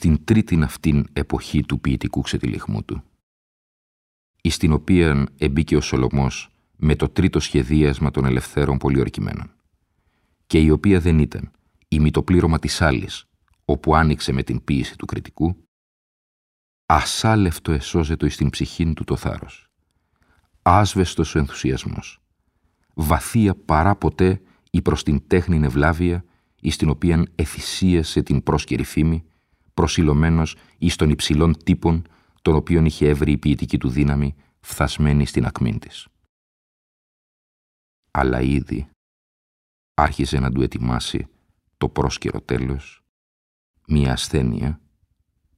Εις την τρίτην αυτήν εποχή του ποιητικού ξετυλιχμού του, εις την οποία εμπήκε ο Σολομός με το τρίτο σχεδίασμα των ελευθέρων πολιορκημένων, και η οποία δεν ήταν ημιτοπλήρωμα της άλλης, όπου άνοιξε με την ποίηση του κριτικού, ασάλευτο εσώζετο εις την ψυχήν του το θάρρος, άσβεστος ο ενθουσιασμός, βαθία παρά ποτέ η προς την τέχνη ευλάβεια, εις την οποία εθυσίασε την πρόσκαιρη φήμη, προσιλωμένος εις των υψηλών τύπων, τον οποίον είχε έβρει η ποιητική του δύναμη, φθασμένη στην ακμήν της. Αλλά ήδη άρχιζε να του ετοιμάσει το πρόσκαιρο τέλος, μία ασθένεια,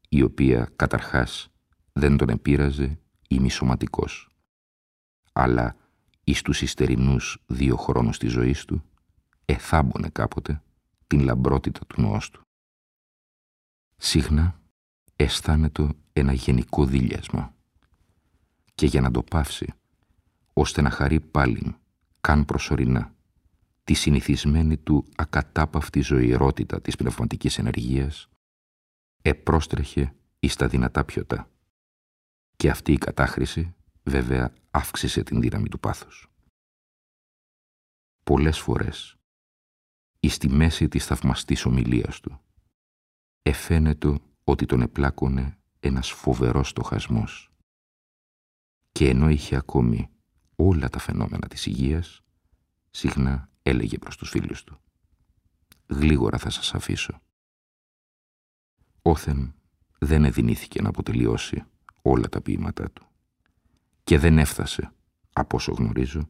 η οποία καταρχάς δεν τον επήραζε ημισωματικός, αλλά εις τους ιστερινούς δύο χρόνους της ζωής του, εθάμπονε κάποτε την λαμπρότητα του νοός του. Συχνά αισθάνεται ένα γενικό δίλιασμα και για να το πάυσει, ώστε να χαρεί πάλι, καν προσωρινά, τη συνηθισμένη του ακατάπαυτη ζωηρότητα της πνευματικής ενεργείας, επρόστρεχε εις τα δυνατά πιωτά. Και αυτή η κατάχρηση, βέβαια, αύξησε την δύναμη του πάθους. Πολλές φορές, εις τη μέση της θαυμαστής ομιλίας του, εφαίνεται ότι τον επλάκωνε ένας φοβερός στοχασμός. Και ενώ είχε ακόμη όλα τα φαινόμενα της υγείας, συχνά έλεγε προς τους φίλους του «Γλίγορα θα σας αφήσω». Όθεν δεν εδινήθηκε να αποτελειώσει όλα τα ποίηματά του και δεν έφτασε, από όσο γνωρίζω,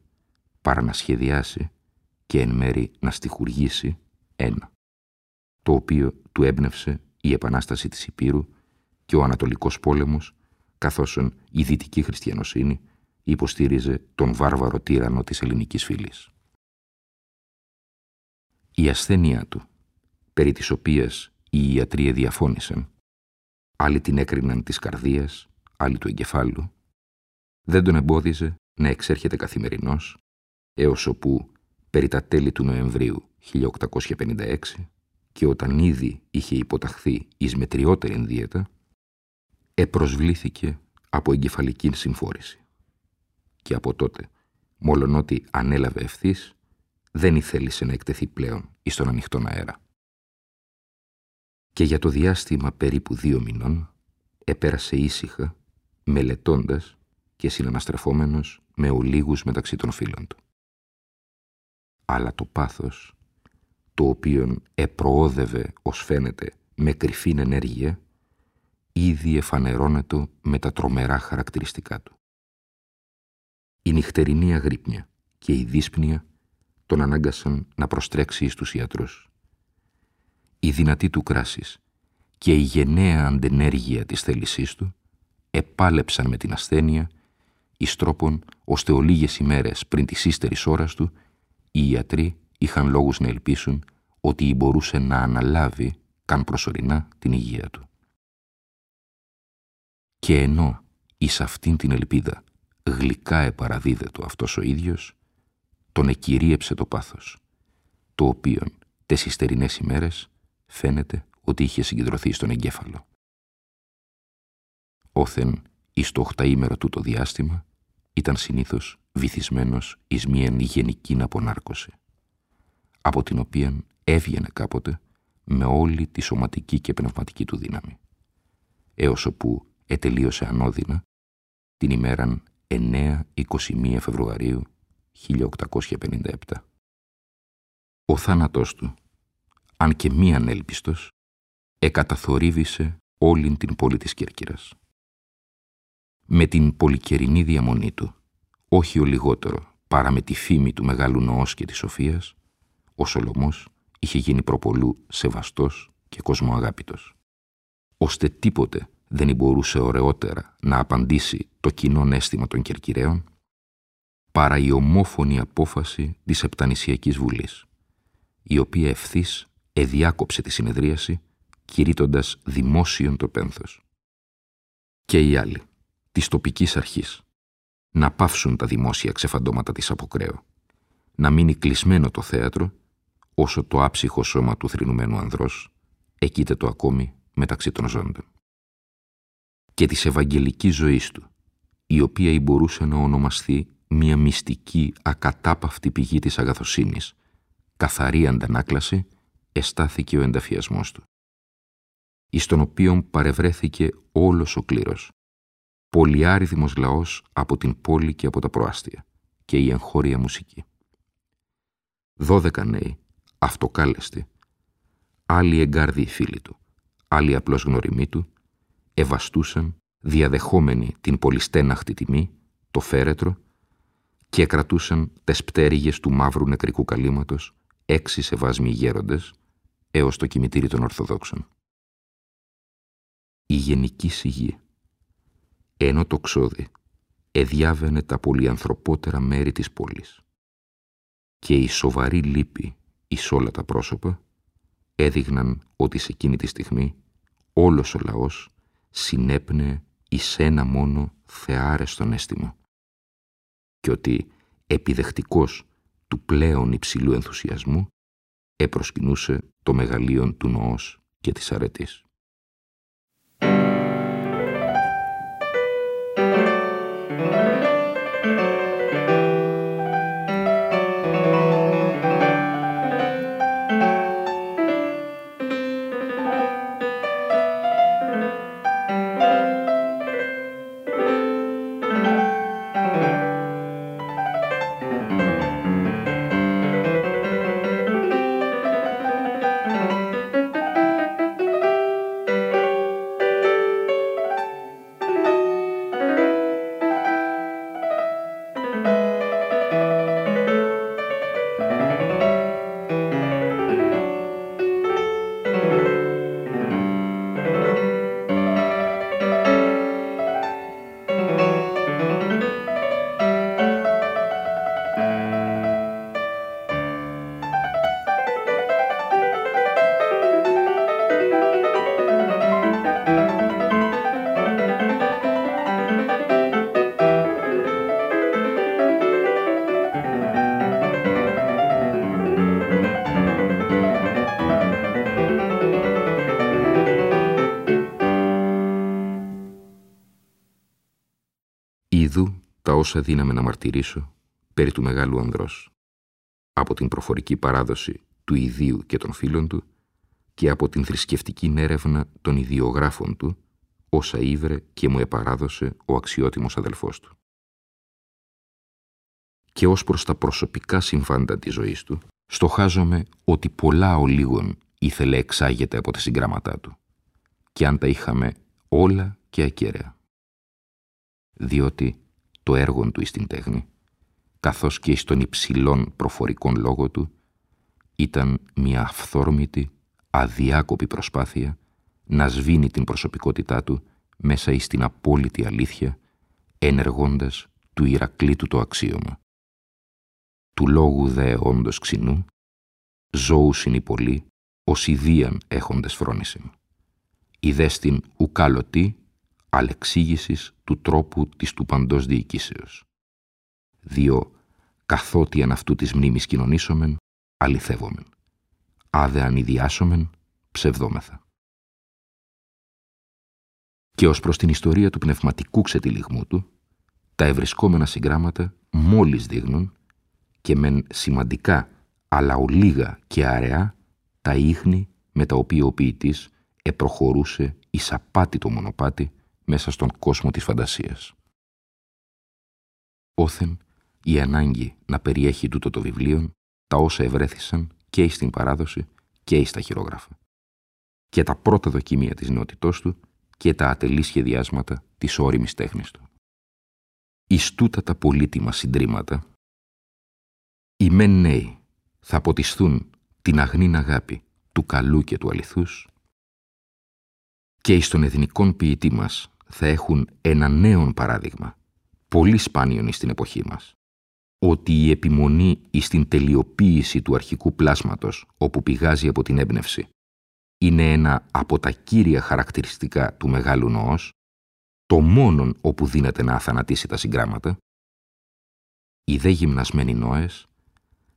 παρά να σχεδιάσει και εν μέρη να στοιχουργήσει ένα το οποίο του έμπνευσε η Επανάσταση της Υπήρου και ο Ανατολικός Πόλεμος, καθώς η δυτική χριστιανοσύνη υποστήριζε τον βάρβαρο τύρανο της ελληνικής φύλης. Η ασθένειά του, περί της οποίας οι ιατροί διαφώνησαν, άλλοι την έκριναν της καρδίας, άλλοι του εγκεφάλου, δεν τον εμπόδιζε να εξέρχεται καθημερινός, έως όπου περί τα τέλη του Νοεμβρίου 1856 και όταν ήδη είχε υποταχθεί εις μετριότερη δίαιτα, επροσβλήθηκε από εγκεφαλική συμφόρηση. Και από τότε, μόλον ότι ανέλαβε ευθύς, δεν ήθελησε να εκτεθεί πλέον εις τον ανοιχτόν αέρα. Και για το διάστημα περίπου δύο μηνών, επέρασε ήσυχα, μελετώντας και συναναστρεφόμενος με ολίγους μεταξύ των φίλων του. Αλλά το πάθος το οποίο επροόδευε ως φαίνεται με κρυφήν ενέργεια, ήδη εφανερώνεται με τα τρομερά χαρακτηριστικά του. Η νυχτερινή αγρύπνια και η δύσπνοια τον ανάγκασαν να προστρέξει στους ιατρούς. Η δυνατή του κράσης και η γενναία αντενέργεια της θέλησής του επάλεψαν με την ασθένεια εις τρόπον ώστε ολίγες ημέρες πριν της ύστερης ώρας του οι ιατροί είχαν λόγους να ελπίσουν ότι μπορούσε να αναλάβει καν προσωρινά την υγεία του. Και ενώ εις αυτήν την ελπίδα γλυκά επαραδίδετο αυτός ο ίδιος, τον εκυρίεψε το πάθος, το οποίον τες υστερινές ημέρες φαίνεται ότι είχε συγκεντρωθεί στον εγκέφαλο. Όθεν εις το οχταήμερο τούτο διάστημα ήταν συνήθως βυθισμένος εις μίαν γενική απονάρκωση από την οποία έβγαινε κάποτε με όλη τη σωματική και πνευματική του δύναμη, έως όπου ετελείωσε ανώδυνα την ημέραν 9-21 Φεβρουαρίου 1857. Ο θάνατός του, αν και μη ανέλπιστος, εκαταθορύβησε όλη την πόλη της Κέρκυρας. Με την πολυκαιρινή διαμονή του, όχι ο λιγότερο παρά με τη φήμη του Μεγάλου Νοός και της Σοφίας, ο Σολομός είχε γίνει προπολού σεβαστός και κοσμοαγάπητος. Ώστε τίποτε δεν μπορούσε ωραιότερα να απαντήσει το κοινό αίσθημα των Κερκυραίων παρά η ομόφωνη απόφαση της Επτανησιακής Βουλής, η οποία ευθύς εδιάκοψε τη συνεδρίαση κηρύττοντας δημόσιον το πένθος. Και οι άλλοι, της τοπικής αρχής, να πάυσουν τα δημόσια ξεφαντώματα της Αποκρέω, να μείνει κλεισμένο το θέατρο, όσο το άψυχο σώμα του θρηνουμένου ανδρός εκείται το ακόμη μεταξύ των ζώντων. Και της Ευαγγελικής ζωής του, η οποία μπορούσε να ονομαστεί μια μυστική ακατάπαυτη πηγή της αγαθοσύνης, καθαρή αντανάκλαση, εστάθηκε ο ενταφιασμός του, εις τον οποίον παρευρέθηκε όλος ο κλήρος, πολυάριθμος λαός από την πόλη και από τα προάστια και η εγχώρια μουσική. Δώδεκα νέοι, αυτοκάλεστοι, άλλοι εγκάρδιοι φίλοι του, άλλοι απλώς γνωριμοί του, ευαστούσαν, διαδεχόμενοι την πολυστέναχτη τιμή, το φέρετρο, και κρατούσαν τες πτέρυγες του μαύρου νεκρικού καλύματος έξι σεβάσμοι γέροντες έως το κημητήρι των Ορθοδόξων. Η γενική σιγή, ενώ το ξόδι εδιάβαινε τα πολυανθρωπότερα μέρη της πόλης και η σοβαρή λύπη εις όλα τα πρόσωπα έδειγναν ότι σε εκείνη τη στιγμή όλος ο λαός συνέπνεε εις ένα μόνο θεάρεστον αίσθημα και ότι επιδεχτικός του πλέον υψηλού ενθουσιασμού επροσκυνούσε το μεγαλείον του νοός και της αρετής. Όσα δύναμε να μαρτυρήσω περί του μεγάλου ανδρός, από την προφορική παράδοση του ιδίου και των φίλων του και από την θρησκευτική έρευνα των ιδιογράφων του, όσα ήβρε και μου επαράδωσε ο αξιότιμος αδελφός του. Και ως προς τα προσωπικά συμβάντα της ζωής του, στοχάζομαι ότι πολλά ο λίγων ήθελε εξάγεται από τα συγκράματά του, και αν τα είχαμε όλα και ακέραια. Διότι το έργο του στην τέχνη, καθώς και στον υψηλών προφορικών λόγο του, ήταν μια αυθόρμητη, αδιάκοπη προσπάθεια να σβήνει την προσωπικότητά του μέσα εις την απόλυτη αλήθεια, ενεργώντας του Ηρακλήτου το αξίωμα. Του λόγου δε όντως ξινού, ζώου συνυπολή, ως ιδίαν έχοντες φρόνησιν. Ιδέστην ουκάλωτη αλεξήγησης του τρόπου της του παντός διοικήσεως. Δύο, καθότι αν αυτού της μνήμης κοινωνήσομεν, αληθεύομεν. Άδε αν ιδιάσομεν, ψευδόμεθα. Και ως προς την ιστορία του πνευματικού ξετυλιγμού του, τα ευρισκόμενα συγγράμματα μόλις δείχνουν και μεν σημαντικά αλλά ολίγα και αραιά τα ίχνη με τα οποία ο ποιητής επροχωρούσε εις απάτητο μονοπάτι μέσα στον κόσμο της φαντασίας. Όθεν η ανάγκη να περιέχει τούτο το βιβλίο τα όσα ευρέθησαν και στην παράδοση και στα χειρόγραφα και τα πρώτα δοκιμία της νεότητός του και τα ατελή σχεδιάσματα της όριμης τέχνης του. Εις τούτα τα πολύτιμα συντρίμματα, οι μεν νέοι θα αποτισθούν την αγνήν αγάπη του καλού και του αληθούς και εις τον εθνικών ποιητή μας θα έχουν ένα νέο παράδειγμα, πολύ σπάνιον στην εποχή μας, ότι η επιμονή εις την τελειοποίηση του αρχικού πλάσματος όπου πηγάζει από την έμπνευση είναι ένα από τα κύρια χαρακτηριστικά του μεγάλου νοός, το μόνον όπου δίνεται να αθανατήσει τα συγγράμματα, οι δε γυμνασμένοι νόες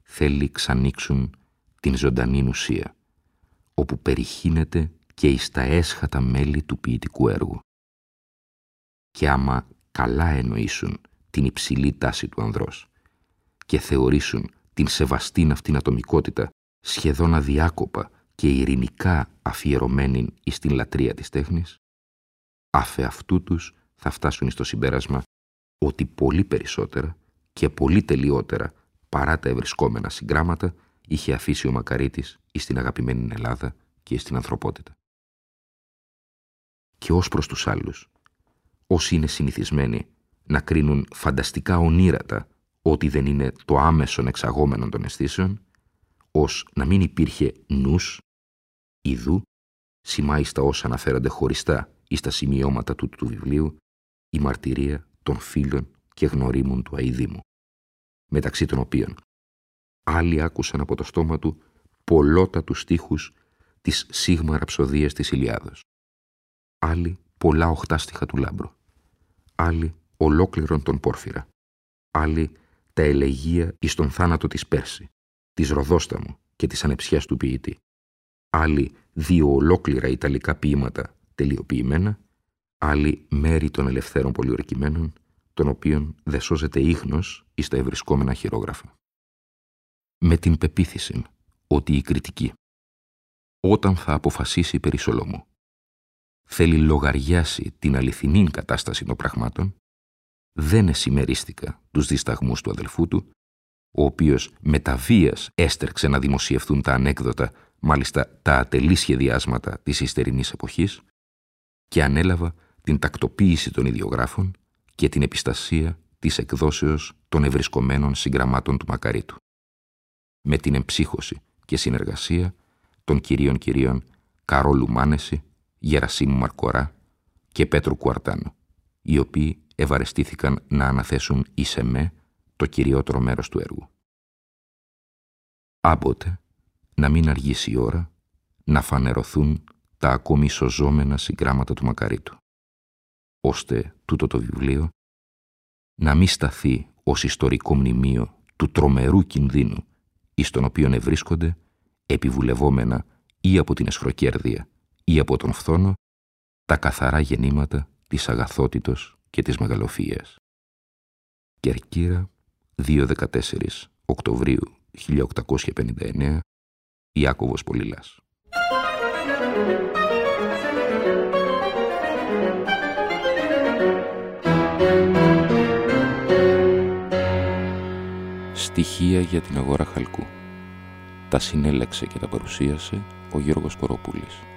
θέλει ξανοίξουν την ζωντανή ουσία, όπου περιχύνεται και εις τα έσχατα μέλη του ποιητικού έργου. Και άμα καλά εννοήσουν την υψηλή τάση του ανδρός και θεωρήσουν την σεβαστήν αυτήν ατομικότητα σχεδόν αδιάκοπα και ειρηνικά αφιερωμένη εις την λατρεία της τέχνης, αφε αυτού τους θα φτάσουν στο συμπέρασμα ότι πολύ περισσότερα και πολύ τελειότερα παρά τα ευρισκόμενα συγγράμματα είχε αφήσει ο Μακαρίτης εις την αγαπημένη Ελλάδα και στην ανθρωπότητα. Και ως προς τους άλλους, όσοι είναι συνηθισμένοι να κρίνουν φανταστικά ονείρατα ότι δεν είναι το άμεσον εξαγόμενο των αισθήσεων, ως να μην υπήρχε νους, Ιδού, σημάει στα όσα αναφέρονται χωριστά ή στα σημειώματα του του βιβλίου, η μαρτυρία των φίλων και γνωρίμων του αηδήμου, μεταξύ των οποίων άλλοι άκουσαν από το στόμα του πολλότατους στίχους της σίγμα ραψοδίας της Ηλιάδος. Άλλοι πολλά οχτάστιχα του Λάμπρου. Άλλοι ολόκληρον τον Πόρφυρα. Άλλοι τα ελεγεία εις τον θάνατο της Πέρση, της Ροδόσταμου και της ανεψιάς του ποιητή άλλοι δύο ολόκληρα ιταλικά ποίηματα τελειοποιημένα, άλλοι μέρη των ελευθέρων πολιορκημένων, των οποίων δεν σώζεται ίχνος εις τα ευρισκόμενα χειρόγραφα. Με την πεποίθηση ότι η κριτική, όταν θα αποφασίσει περί Σολομού, θέλει λογαριάσει την αληθινή κατάσταση των πραγμάτων, δεν εσημερίστηκα τους δισταγμούς του αδελφού του, ο οποίος με τα βίας έστερξε να δημοσιευθούν τα ανέκδοτα μάλιστα τα ατελή σχεδιάσματα της υστερινής εποχής και ανέλαβα την τακτοποίηση των ιδιογράφων και την επιστασία της εκδόσεως των ευρισκομένων συγγραμμάτων του Μακαρίτου. Με την εμψύχωση και συνεργασία των κυρίων κυρίων Καρόλου Μάνεση, Γερασίμου Μαρκορά και Πέτρου Κουαρτάνου, οι οποίοι ευαρεστήθηκαν να αναθέσουν εις εμέ το κυριότερο μέρος του έργου. Άποτε, να μην αργήσει η ώρα να φανερωθούν τα ακόμη σωζόμενα συγγράμματα του Μακαρίτου, ώστε τούτο το βιβλίο να μην σταθεί ως ιστορικό μνημείο του τρομερού κινδύνου εις τον οποίο ευρίσκονται επιβουλευόμενα ή από την εσχροκέρδεια ή από τον φθόνο τα καθαρά γεννήματα της αγαθότητος και της μεγαλοφίας. Κερκύρα 2-14 Οκτωβρίου 1859 Ιάκωβος Πολυλάς. Στοιχεία για την αγορά χαλκού. Τα συνέλεξε και τα παρουσίασε ο Γιώργος Κοροπούλης.